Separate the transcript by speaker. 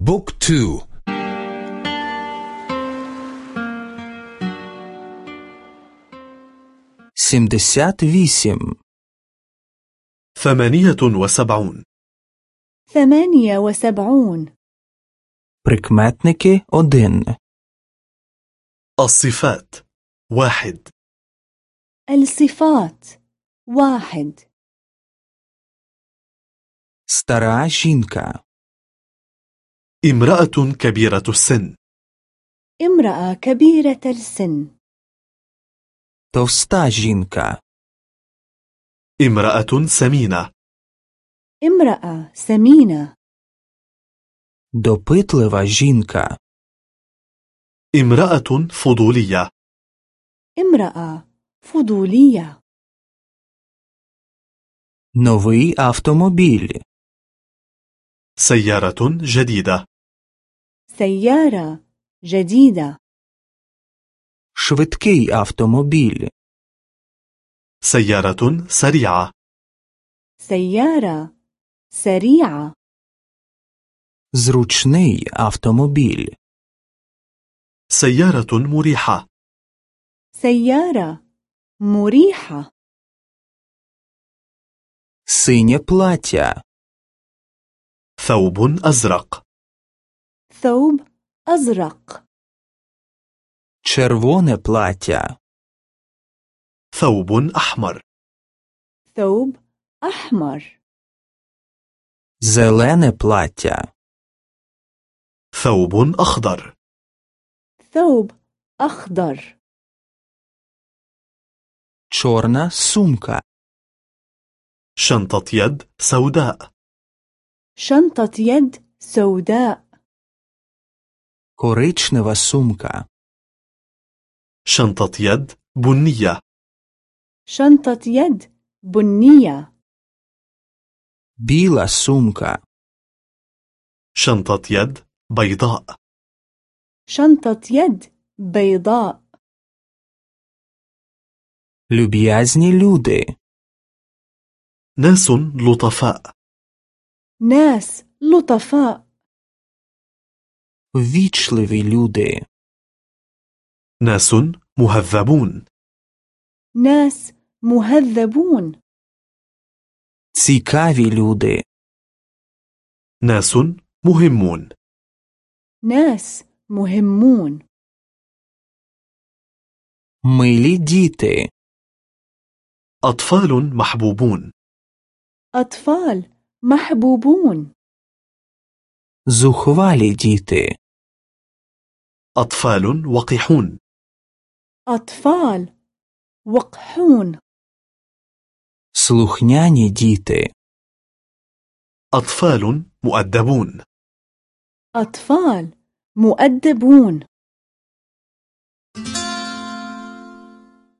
Speaker 1: بوك تو.
Speaker 2: سمدسات ويسم.
Speaker 3: ثمانية وسبعون.
Speaker 4: ثمانية وسبعون.
Speaker 2: بركماتنكي أدن.
Speaker 3: الصفات. واحد.
Speaker 4: الصفات. واحد.
Speaker 2: ستراشينكا
Speaker 3: امرأة كبيرة السن
Speaker 4: امرأة كبيرة السن
Speaker 2: Товста жінка.
Speaker 3: امرأة سمينة
Speaker 4: امرأة سمينة
Speaker 2: Допитлива жінка.
Speaker 3: امرأة فضولية
Speaker 4: امرأة فضولية
Speaker 2: Новий автомобіль.
Speaker 3: سيارة جديدة
Speaker 4: سيارة جديدة
Speaker 2: Швидкий автомобіль.
Speaker 3: سيارة سريعة
Speaker 4: سيارة سريعة
Speaker 2: Зручний автомобіль.
Speaker 3: سيارة مريحة
Speaker 4: سيارة مريحة
Speaker 2: Синє плаття.
Speaker 3: ثوب أزرق
Speaker 4: ثوب أزرق
Speaker 2: Червоне плаття.
Speaker 3: ثوب أحمر
Speaker 4: ثوب أحمر
Speaker 2: Зелене плаття.
Speaker 3: ثوب أخضر
Speaker 4: ثوب أخضر
Speaker 2: Чорна сумка.
Speaker 3: شنطة يد سوداء
Speaker 4: شنطة يد سوداء
Speaker 2: Коричнева сумка.
Speaker 3: شنطة يد بنية
Speaker 4: شنطة يد بنية
Speaker 2: Біла сумка.
Speaker 3: شنطة يد بيضاء
Speaker 4: شنطة يد بيضاء
Speaker 2: Люб'язні люди.
Speaker 3: ناس لطفاء
Speaker 4: ناس لطفاء
Speaker 2: Ввічливі люди.
Speaker 3: ناس مهذبون
Speaker 4: ناس مهذبون
Speaker 2: Цікаві люди.
Speaker 3: ناس مهمون
Speaker 4: ناس مهمون
Speaker 2: Милі діти.
Speaker 3: أطفال محبوبون
Speaker 4: أطفال محبوبون
Speaker 2: Зухвалі діти.
Speaker 3: أطفال وقحون
Speaker 4: أطفال وقحون
Speaker 2: Слухняні діти.
Speaker 3: أطفال مؤدبون
Speaker 4: أطفال مؤدبون